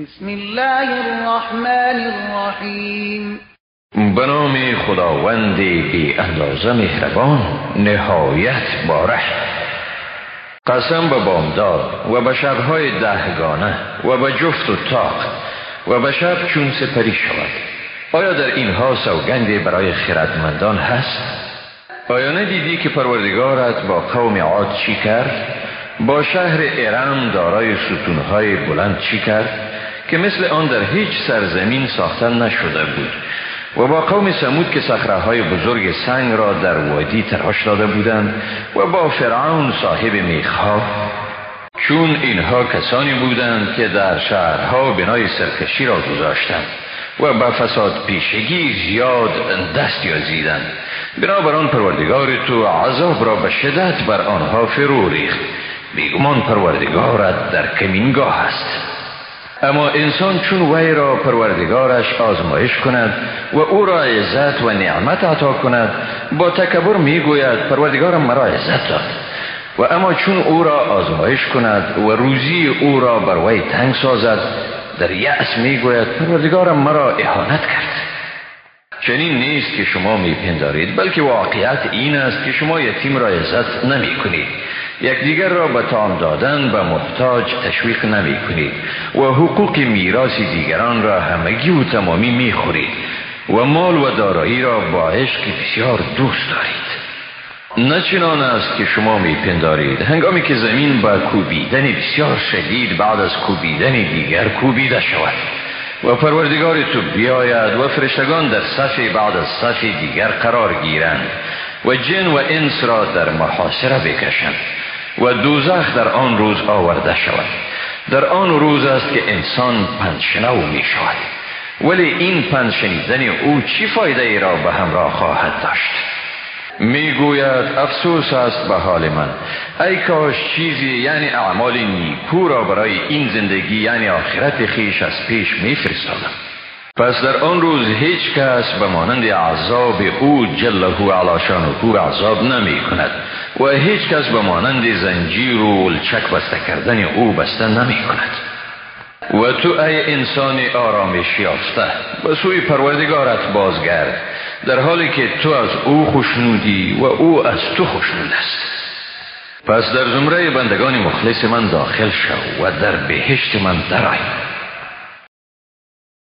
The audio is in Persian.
بسم الله الرحمن الرحیم به نام خداوند بی اندازه مهربان نهایت باره قسم به بامداد و به شبهای دهگانه و به جفت و تاق و به شب چون سپری شود آیا در اینها سوگندی برای خردمندان هست؟ آیا ندیدی که پروردگارت با قوم عاد چی کرد؟ با شهر ارم دارای ستونهای بلند چی کرد؟ که مثل آن در هیچ سرزمین ساختن نشده بود و با قوم سمود که های بزرگ سنگ را در وادی تراش داده بودند و با فرعون صاحب میخها چون اینها کسانی بودند که در شهرها بنای سرکشی را گذاشتند و به فساد پیشگی زیاد دست یازیدند. بنابراین پروردگار تو عذاب را به شدت بر آنها فرو ریخت. بیگمان پروردگارت در کمینگاه است. اما انسان چون وی را پروردگارش آزمایش کند و او را عزت و نعمت عطا کند با تکبر می‌گوید پروردگارم مرا عزت داد. و اما چون او را آزمایش کند و روزی او را بر وی تنگ سازد در یأس می‌گوید پروردگارم مرا اهانت کرد. چنین نیست که شما میپندارید بلکه واقعیت این است که شما یتیم را عزت نمی کنید یکدیگر را به تام دادن به محتاج تشویق نمی کنید و حقوق میراث دیگران را همگی و تمامی می خورید و مال و دارایی را با عشق بسیار دوست دارید. نه چنان است که شما میپندارید. هنگامی که زمین با کوبیدن بسیار شدید بعد از کوبیدن دیگر کوبیده شود. و پروردگار تو بیاید و فرشتگان در صف بعد از صف دیگر قرار گیرند و جن و انس را در محاصره بکشند و دوزخ در آن روز آورده شود. در آن روز است که انسان پنشنو می شود ولی این پنشنیدن او چی فایده ای را به همراه خواهد داشت؟ می‌گوید افسوس است به حال من. ای کاش چیزی یعنی اعمال نیکو را برای این زندگی یعنی آخرت خیش از پیش میفرستادم. پس در آن روز هیچ کس به مانند عذاب او جله علا او عذاب نمی کند و هیچ کس به مانند زنجیر و الچک بسته کردن او بسته نمی کند. و تو ای انسان آرامش یافته به سوی پروردگارت بازگرد. در حالی که تو از او خوشنودی و او از تو خوشنود است. پس در زمره بندگان مخلص من داخل شو و در بهشت من درآی.